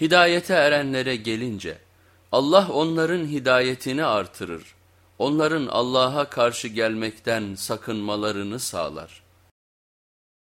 Hidayete erenlere gelince Allah onların hidayetini artırır, onların Allah'a karşı gelmekten sakınmalarını sağlar.